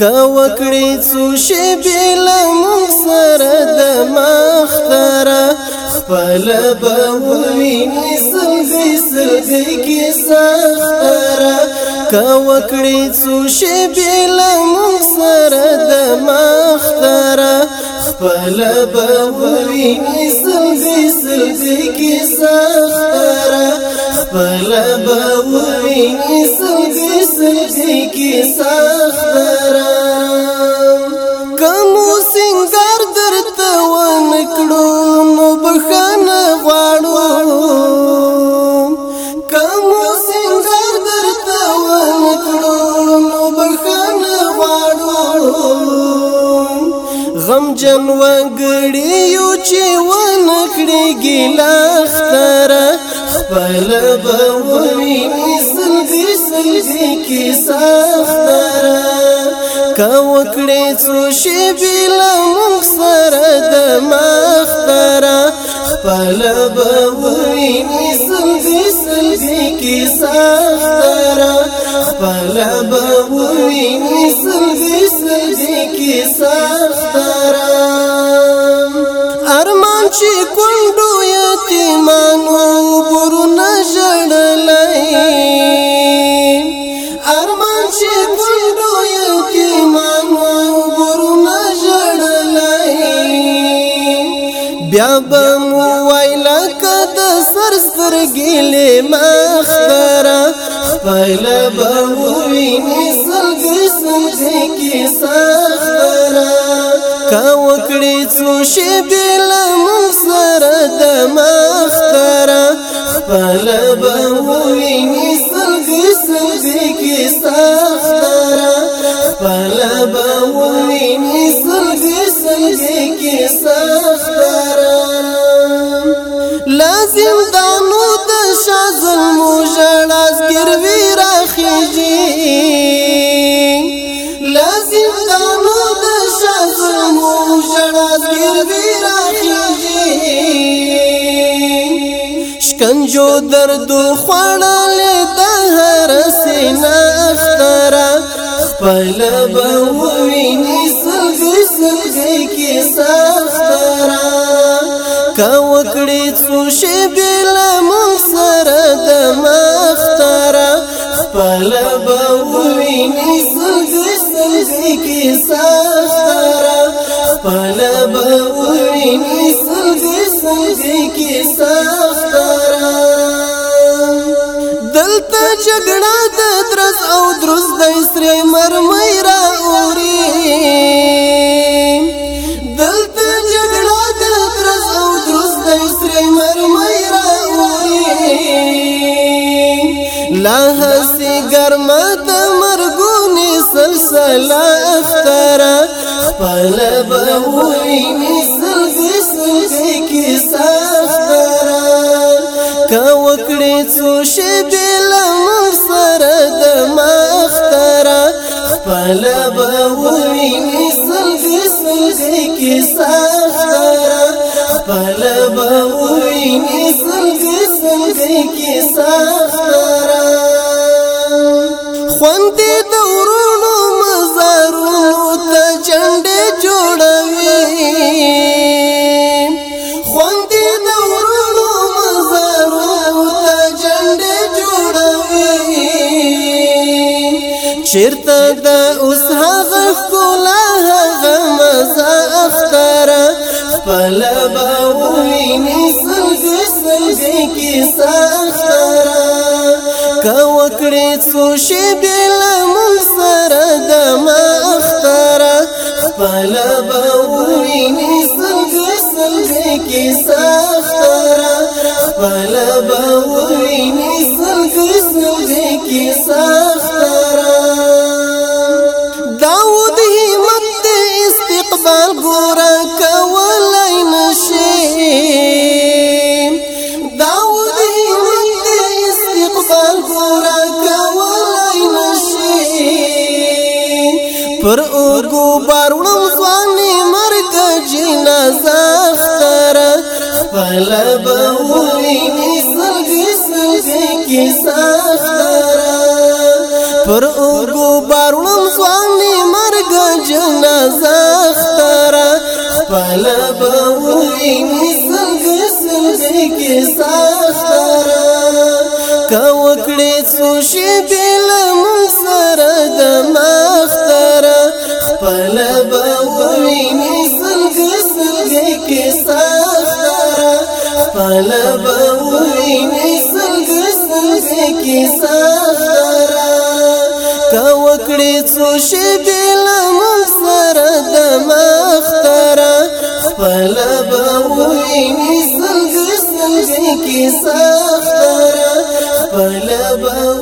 که وکړې څو شېبې له موږ سره د مختره خپل به ووینې سلګۍ سلګۍ کې سختره که وکړې څو شېبې له موږ سره د مختره خپل به ووینې سلګۍ سلګۍ کې سختره خپل به ووینې سلګۍ سلګۍ کې سختره غم جن وګړي یو چې ون کړی ګلا اختر خپل بوي مثل دې سلسي کې سختر کا وکړې څو شی بل مخسر د مختر خپل بوي مثل دې سلسي کې سختر خپل بوي مثل دې سلسي کې سختر چې کندو یتیمانو برونه ژړلای ارمان چې کندو یتیمانو برونه ژړلای بیا بم ویل کد سر سترګې له مخبره خپل به ویني سلګې سلګې کې سخبره تا وکړی څو شی بل مسر د مفترا خپل بوینی سلګي سلګي کی ساخترا خپل بوینی سلګي سلګي کی ساخترا شکنجو دردو خوانالی دا هر سینا اخترا خپل بوینی سلگی سلگی کی ساخترا که وکڑی چوشی بیلا منصر دم اخترا خپل بوینی سلگی سلگی کی ساخترا خپل بوینی سلگی سلگی کی ساخترا ته جګړه د ترس او درس د سری مرمۍ را اوري دلته جګړه د ترس او درس د سری مرمۍ را اوري لا هسي ګرمه د مرګونی سلسله اخترا خپل به وې سلسله کې سره وکړې څو شېبې له مور سره د ما اختره خپل به ووینې سلګې سلګې کیسه اختره خپل به ووینې سلګې سلګې کیسه اختره خوند دې چیرته د اوس هغه کولا هغه مزه افتار خپل باوینې سلګ سلګ کی ساختار کا وکړې څو شی بل مون سره د ما افتار خپل باوینې سلګ سلګ کی ساختار خپل باوینې سلګ سلګ کی ساختار باروړم ځواني مرګ جنازه اختر خپل به ویني سلګي سلګي کې ساختر پر اوګو باروړم ځواني مرګ جنازه اختر خپل به ویني سلګي سلګي کې ساختر کا وکړې څو شی بل مون سره دمه طلب ویني څنګه څنګه کې سفر تا وکړې څو شی بل منصر د مختر خپل به ویني څنګه څنګه کې سفر خپل به